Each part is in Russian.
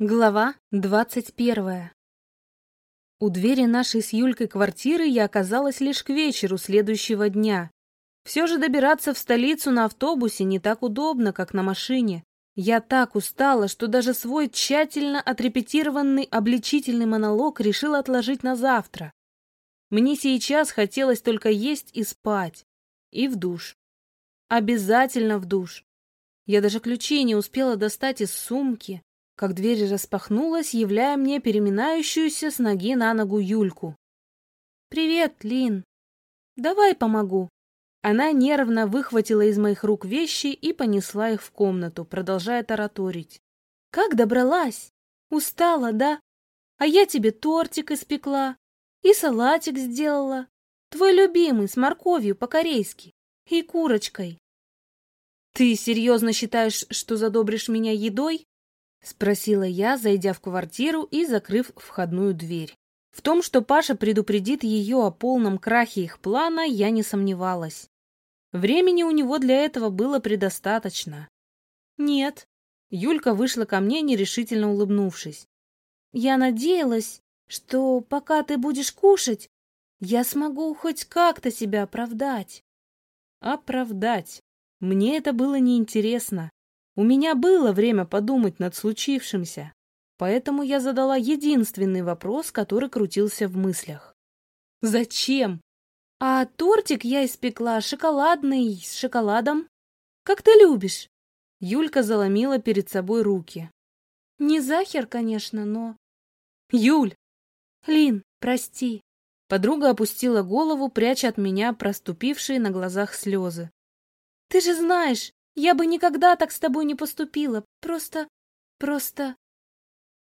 Глава двадцать первая У двери нашей с Юлькой квартиры я оказалась лишь к вечеру следующего дня. Все же добираться в столицу на автобусе не так удобно, как на машине. Я так устала, что даже свой тщательно отрепетированный обличительный монолог решила отложить на завтра. Мне сейчас хотелось только есть и спать. И в душ. Обязательно в душ. Я даже ключи не успела достать из сумки, как дверь распахнулась, являя мне переминающуюся с ноги на ногу Юльку. «Привет, Лин. Давай помогу». Она нервно выхватила из моих рук вещи и понесла их в комнату, продолжая тараторить. «Как добралась? Устала, да? А я тебе тортик испекла и салатик сделала. Твой любимый, с морковью по-корейски и курочкой. Ты серьезно считаешь, что задобришь меня едой? — спросила я, зайдя в квартиру и закрыв входную дверь. В том, что Паша предупредит ее о полном крахе их плана, я не сомневалась. Времени у него для этого было предостаточно. «Нет». Юлька вышла ко мне, нерешительно улыбнувшись. «Я надеялась, что пока ты будешь кушать, я смогу хоть как-то себя оправдать». «Оправдать? Мне это было неинтересно. У меня было время подумать над случившимся, поэтому я задала единственный вопрос, который крутился в мыслях. «Зачем?» «А тортик я испекла шоколадный, с шоколадом. Как ты любишь?» Юлька заломила перед собой руки. «Не захер, конечно, но...» «Юль!» «Лин, прости!» Подруга опустила голову, пряча от меня проступившие на глазах слезы. «Ты же знаешь, я бы никогда так с тобой не поступила. Просто... просто...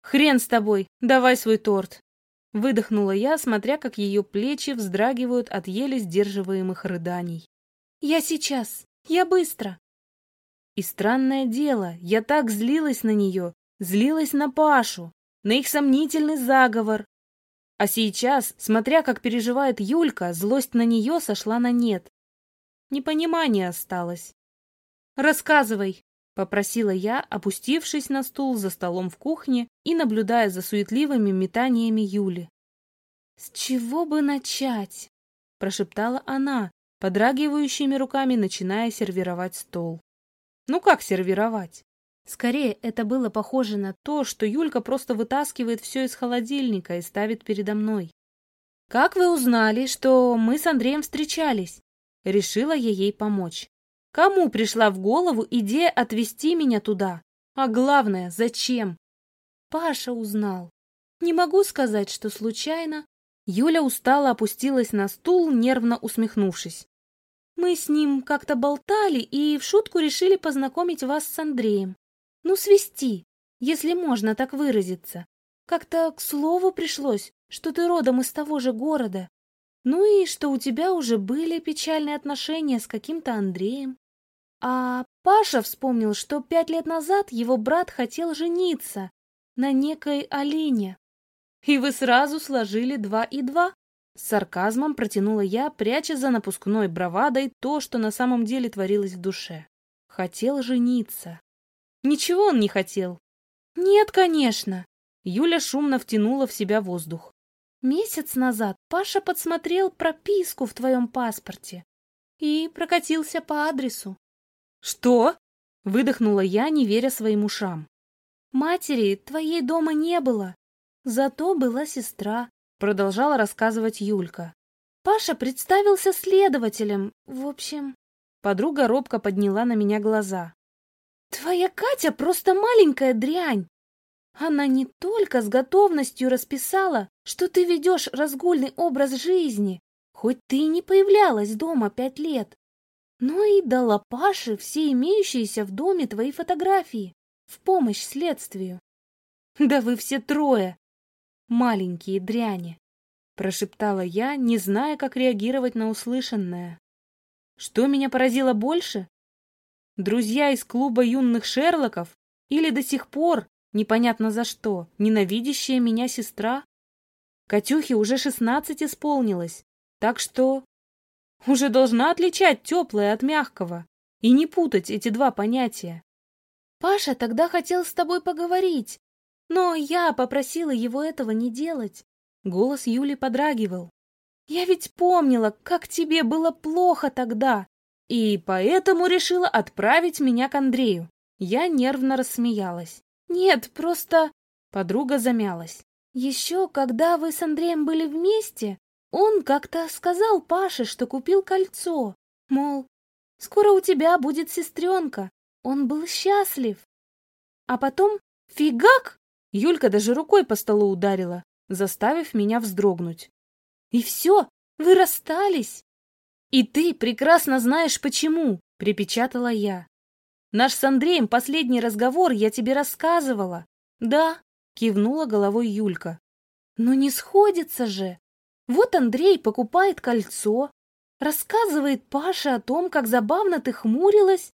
Хрен с тобой, давай свой торт. Выдохнула я, смотря, как ее плечи вздрагивают от еле сдерживаемых рыданий. Я сейчас, я быстро. И странное дело, я так злилась на нее, злилась на Пашу, на их сомнительный заговор. А сейчас, смотря, как переживает Юлька, злость на нее сошла на нет. Непонимание осталось. «Рассказывай», — попросила я, опустившись на стул за столом в кухне и наблюдая за суетливыми метаниями Юли. «С чего бы начать?» — прошептала она, подрагивающими руками начиная сервировать стол. «Ну как сервировать?» Скорее, это было похоже на то, что Юлька просто вытаскивает все из холодильника и ставит передо мной. «Как вы узнали, что мы с Андреем встречались?» Решила я ей помочь. Кому пришла в голову идея отвезти меня туда? А главное, зачем? Паша узнал. Не могу сказать, что случайно. Юля устало опустилась на стул, нервно усмехнувшись. Мы с ним как-то болтали и в шутку решили познакомить вас с Андреем. Ну, свести, если можно так выразиться. Как-то к слову пришлось, что ты родом из того же города. Ну и что у тебя уже были печальные отношения с каким-то Андреем. А Паша вспомнил, что пять лет назад его брат хотел жениться на некой Алине. И вы сразу сложили два и два? С сарказмом протянула я, пряча за напускной бравадой то, что на самом деле творилось в душе. Хотел жениться. Ничего он не хотел. Нет, конечно. Юля шумно втянула в себя воздух. Месяц назад Паша подсмотрел прописку в твоем паспорте и прокатился по адресу. «Что?» — выдохнула я, не веря своим ушам. «Матери твоей дома не было, зато была сестра», — продолжала рассказывать Юлька. «Паша представился следователем, в общем...» Подруга робко подняла на меня глаза. «Твоя Катя просто маленькая дрянь! Она не только с готовностью расписала, что ты ведешь разгульный образ жизни, хоть ты и не появлялась дома пять лет, но и дала Паше все имеющиеся в доме твои фотографии в помощь следствию. Да вы все трое, маленькие дряни, прошептала я, не зная, как реагировать на услышанное. Что меня поразило больше? Друзья из клуба юных Шерлоков или до сих пор, непонятно за что, ненавидящая меня сестра? Катюхе уже шестнадцать исполнилось, так что уже должна отличать теплое от мягкого и не путать эти два понятия. Паша тогда хотел с тобой поговорить, Но я попросила его этого не делать. Голос Юли подрагивал. Я ведь помнила, как тебе было плохо тогда, и поэтому решила отправить меня к Андрею. Я нервно рассмеялась. Нет, просто... Подруга замялась. Еще когда вы с Андреем были вместе, он как-то сказал Паше, что купил кольцо. Мол, скоро у тебя будет сестренка. Он был счастлив. А потом фигак! Юлька даже рукой по столу ударила, заставив меня вздрогнуть. И все, вы расстались. И ты прекрасно знаешь, почему, припечатала я. Наш с Андреем последний разговор я тебе рассказывала. Да, кивнула головой Юлька. Но не сходится же. Вот Андрей покупает кольцо, рассказывает Паше о том, как забавно ты хмурилась,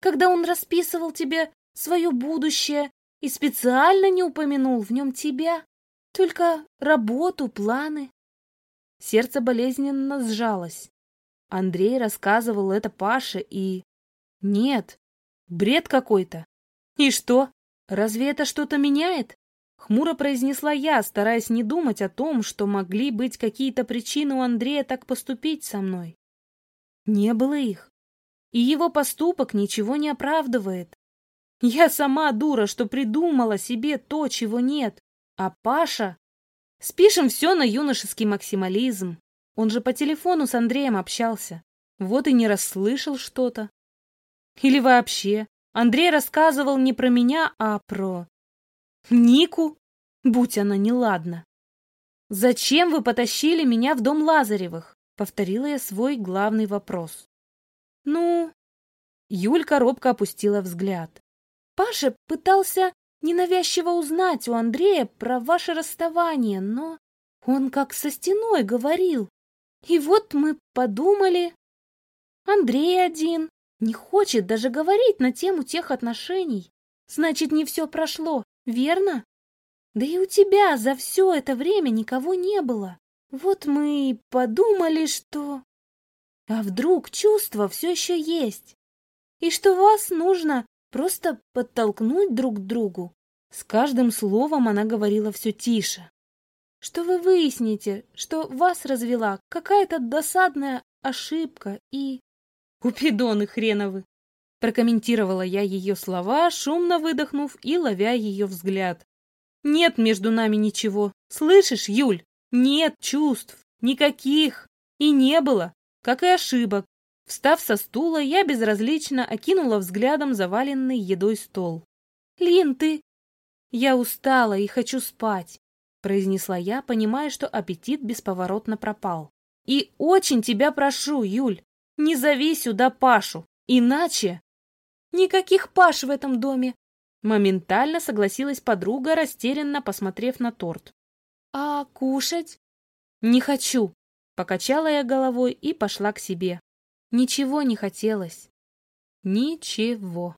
когда он расписывал тебе свое будущее и специально не упомянул в нем тебя, только работу, планы. Сердце болезненно сжалось. Андрей рассказывал это Паше и... Нет, бред какой-то. И что? Разве это что-то меняет? Хмуро произнесла я, стараясь не думать о том, что могли быть какие-то причины у Андрея так поступить со мной. Не было их. И его поступок ничего не оправдывает. Я сама дура, что придумала себе то, чего нет. А Паша Спишем все на юношеский максимализм. Он же по телефону с Андреем общался. Вот и не расслышал что-то. Или вообще, Андрей рассказывал не про меня, а про... Нику? Будь она неладна. «Зачем вы потащили меня в дом Лазаревых?» — повторила я свой главный вопрос. «Ну...» Юлька робко опустила взгляд. Паша пытался ненавязчиво узнать у Андрея про ваше расставание, но он как со стеной говорил. И вот мы подумали... Андрей один, не хочет даже говорить на тему тех отношений. Значит, не все прошло, верно? Да и у тебя за все это время никого не было. Вот мы и подумали, что... А вдруг чувство все еще есть? И что вас нужно Просто подтолкнуть друг к другу. С каждым словом она говорила все тише. Что вы выясните, что вас развела какая-то досадная ошибка и... Купидоны хреновы! Прокомментировала я ее слова, шумно выдохнув и ловя ее взгляд. Нет между нами ничего. Слышишь, Юль? Нет чувств. Никаких. И не было. Как и ошибок. Встав со стула, я безразлично окинула взглядом заваленный едой стол. «Лин, ты...» «Я устала и хочу спать», — произнесла я, понимая, что аппетит бесповоротно пропал. «И очень тебя прошу, Юль, не зови сюда Пашу, иначе...» «Никаких Паш в этом доме!» Моментально согласилась подруга, растерянно посмотрев на торт. «А кушать?» «Не хочу», — покачала я головой и пошла к себе. Ничего не хотелось. Ничего.